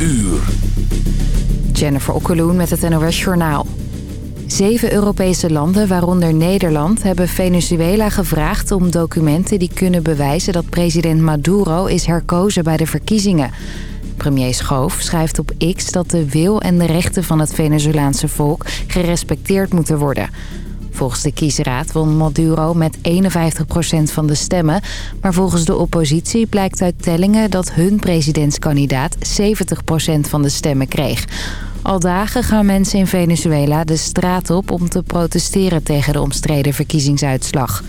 uur. Jennifer Okkeloen met het NOS Journaal. Zeven Europese landen, waaronder Nederland, hebben Venezuela gevraagd om documenten die kunnen bewijzen dat president Maduro is herkozen bij de verkiezingen. Premier Schoof schrijft op X dat de wil en de rechten van het Venezolaanse volk gerespecteerd moeten worden. Volgens de kiesraad won Maduro met 51% van de stemmen. Maar volgens de oppositie blijkt uit tellingen dat hun presidentskandidaat 70% van de stemmen kreeg. Al dagen gaan mensen in Venezuela de straat op om te protesteren tegen de omstreden verkiezingsuitslag.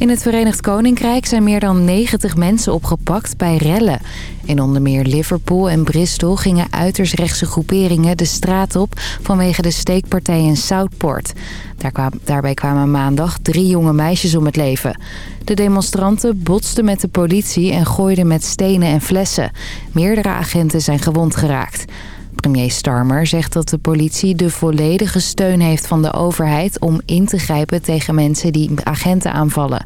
In het Verenigd Koninkrijk zijn meer dan 90 mensen opgepakt bij rellen. In onder meer Liverpool en Bristol gingen uiterst rechtse groeperingen de straat op... vanwege de steekpartij in Southport. Daar kwam, daarbij kwamen maandag drie jonge meisjes om het leven. De demonstranten botsten met de politie en gooiden met stenen en flessen. Meerdere agenten zijn gewond geraakt. Premier Starmer zegt dat de politie de volledige steun heeft van de overheid... om in te grijpen tegen mensen die agenten aanvallen.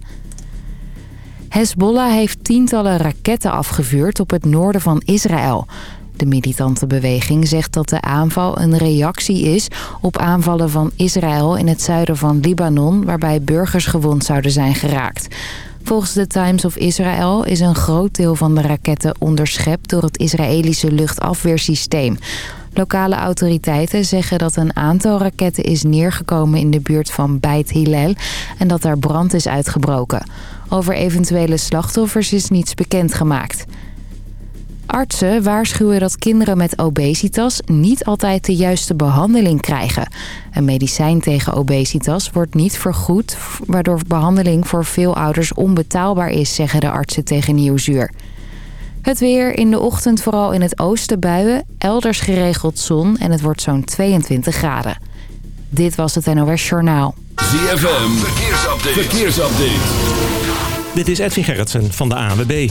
Hezbollah heeft tientallen raketten afgevuurd op het noorden van Israël. De militante beweging zegt dat de aanval een reactie is op aanvallen van Israël in het zuiden van Libanon... waarbij burgers gewond zouden zijn geraakt. Volgens de Times of Israel is een groot deel van de raketten onderschept door het Israëlische luchtafweersysteem. Lokale autoriteiten zeggen dat een aantal raketten is neergekomen in de buurt van Beit Hillel en dat daar brand is uitgebroken. Over eventuele slachtoffers is niets bekendgemaakt. Artsen waarschuwen dat kinderen met obesitas niet altijd de juiste behandeling krijgen. Een medicijn tegen obesitas wordt niet vergoed, waardoor behandeling voor veel ouders onbetaalbaar is, zeggen de artsen tegen Nieuwsuur. Het weer in de ochtend vooral in het oosten buien, elders geregeld zon en het wordt zo'n 22 graden. Dit was het NOS Journaal. ZFM, verkeersupdate. verkeersupdate. Dit is Edwin Gerritsen van de ANWB.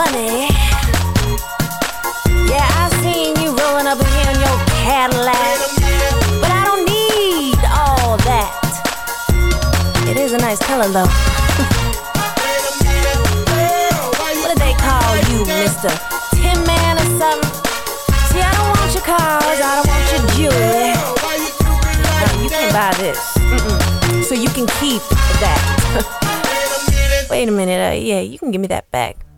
money. Yeah, I seen you rolling up here in your Cadillac. But I don't need all that. It is a nice color though. what do they call you, Mr. Tin Man or something? See, I don't want your cars, I don't want your jewelry. No, you can buy this. Mm -mm. So you can keep that. Wait a minute, uh, yeah, you can give me that back.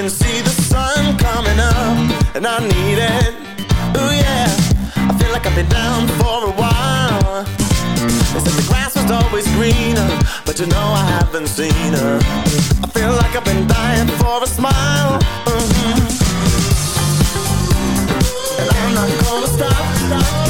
can see the sun coming up, and I need it. Ooh yeah, I feel like I've been down for a while. They said the grass was always greener, but you know I haven't seen her. I feel like I've been dying for a smile. Mm -hmm. And I'm not gonna stop. stop.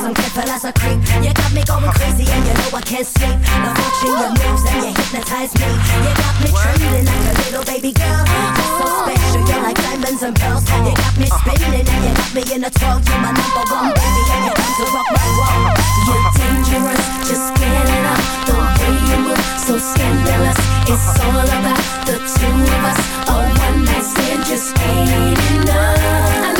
Cause I'm careful as I creep. You got me going crazy and you know I can't sleep. Now watching your moves and you hypnotize me. You got me trembling like a little baby girl. You're so special, you're like diamonds and pearls. You got me spinning and you got me in a twirl. You're my number one baby and you come to rock my world. You're dangerous, just get it up. The way you move, so scandalous. It's all about the two of us. A one night stand just ain't enough.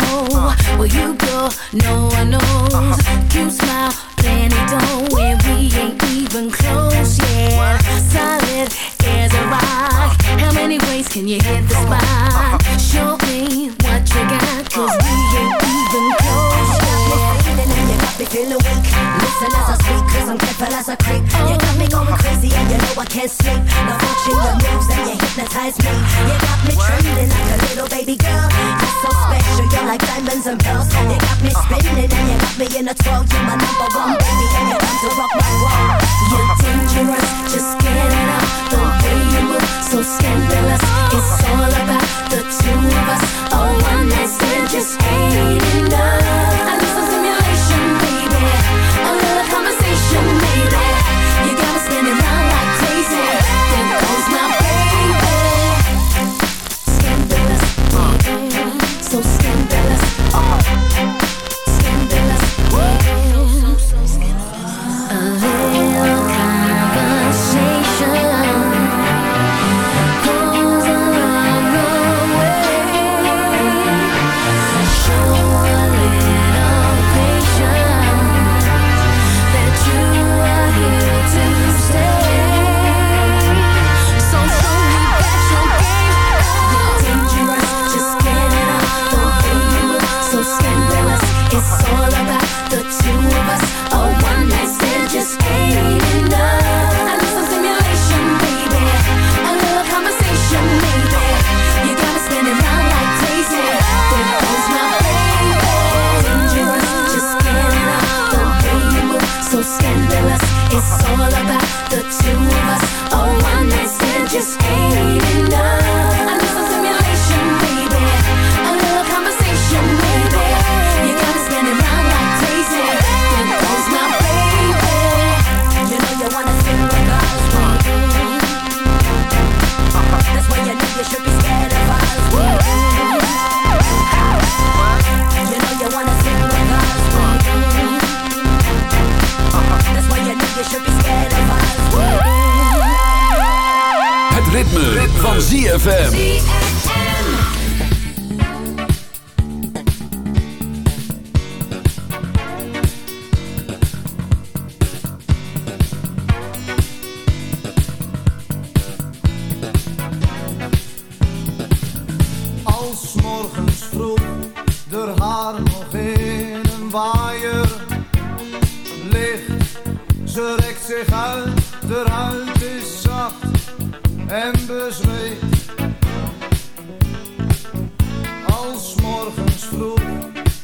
To toe. Where you go, no one knows. Cute smile, plenty dough, and we ain't even close yet. Solid as a rock. How many ways can you hit the spot? Show me what you got, cause we ain't even close yet. me feeling weak. Listen as I speak, cause I'm careful as I creep. You got me going crazy and you know I can't sleep. Now watching your moves and you hypnotize me. You got me trembling like a little baby girl. Like diamonds and pearls. And You got me spinning and you got me in a twirl. You're my number one baby and you come to rock my world. You're dangerous, just get it up. The way you move, so scandalous. It's all about the two of us. A one night stand just ain't enough.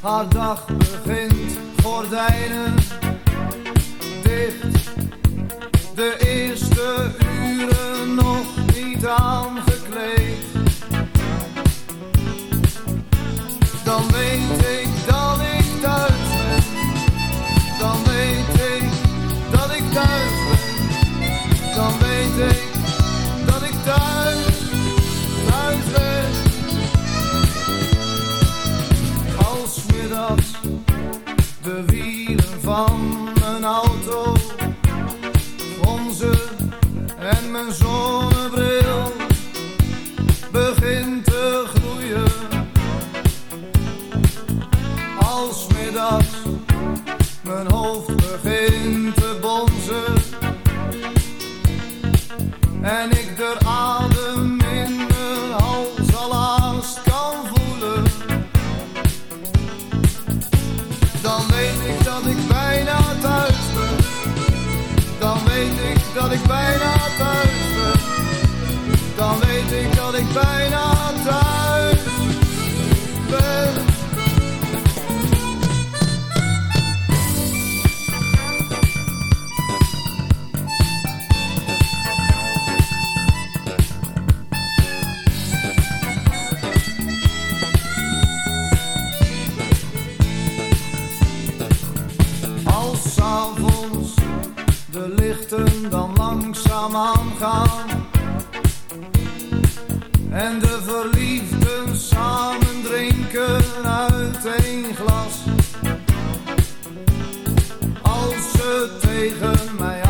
Haar dag begint, gordijnen dicht. De eerste uren nog niet aangekleed. Dan weet ik dat ik thuis ben. Dan weet ik dat ik thuis ben. Dan weet ik tegen mij